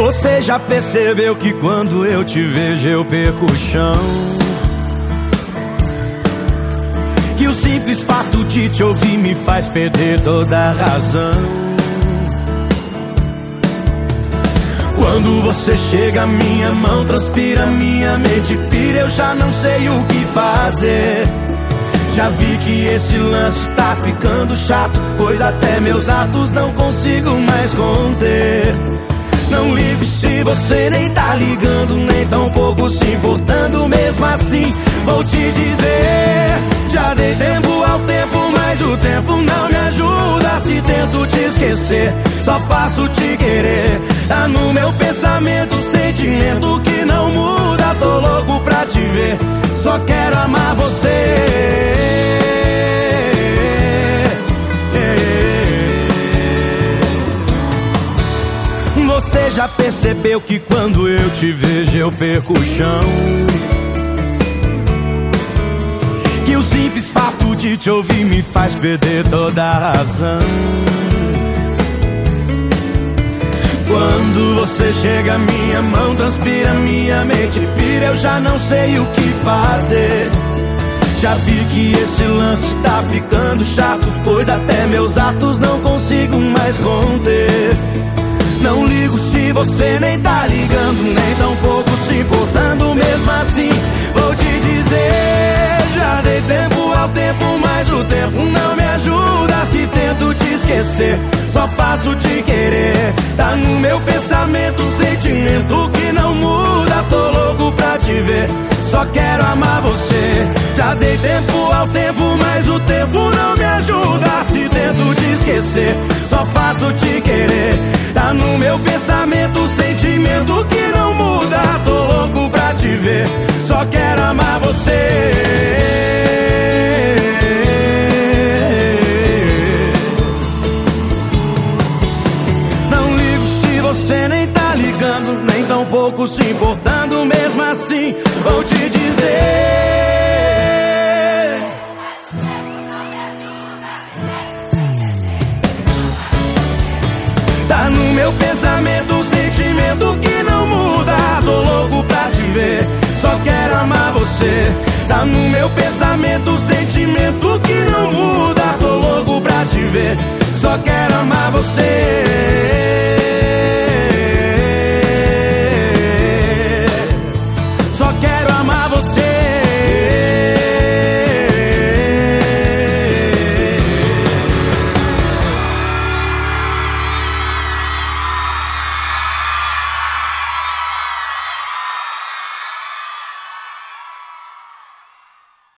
Você já percebeu que quando eu te vejo eu perco o chão? Que o simples fato de te ouvir me faz perder toda a razão. Quando você chega, minha mão transpira, minha mente pira, eu já não sei o que fazer. Já vi que esse lance tá ficando chato, pois até meus atos não consigo mais conter. Você nem tá ligando, nem tão pouco se importando, mesmo assim vou te dizer. Já dei tempo ao tempo, mas o tempo não me ajuda. Se tento te esquecer, só faço te querer. Tá no meu pensamento, sentimento que não muda. Tô louco pra te ver, só quero amar já percebeu que quando eu te vejo eu perco o chão? Que o simples fato de te ouvir me faz perder toda a razão. Quando você chega, minha mão transpira, minha mente pira, eu já não sei o que fazer. Já vi que esse lance tá ficando chato, pois até meus atos não consigo mais conter. Você nem tá ligando, nem tão pouco se importando. Mesmo assim, vou te dizer: já dei tempo ao tempo, mas o tempo não me ajuda. Se tento te esquecer, só faço te querer. Tá no meu pensamento, sentimento que não muda. Tô louco pra te ver, só quero amar você. Já dei tempo ao tempo, mas o tempo não me ajuda. Se tento te esquecer, só faço te querer. Meu pensamento, sentimento que não muda. Tô louco pra te ver, só quero amar você. Não ligo se você nem tá ligando, nem tão pouco se importando. Mesmo assim, vou te dizer. Tá no meu pensamento sentimento que não muda. Tô louco pra te ver, só quero amar você.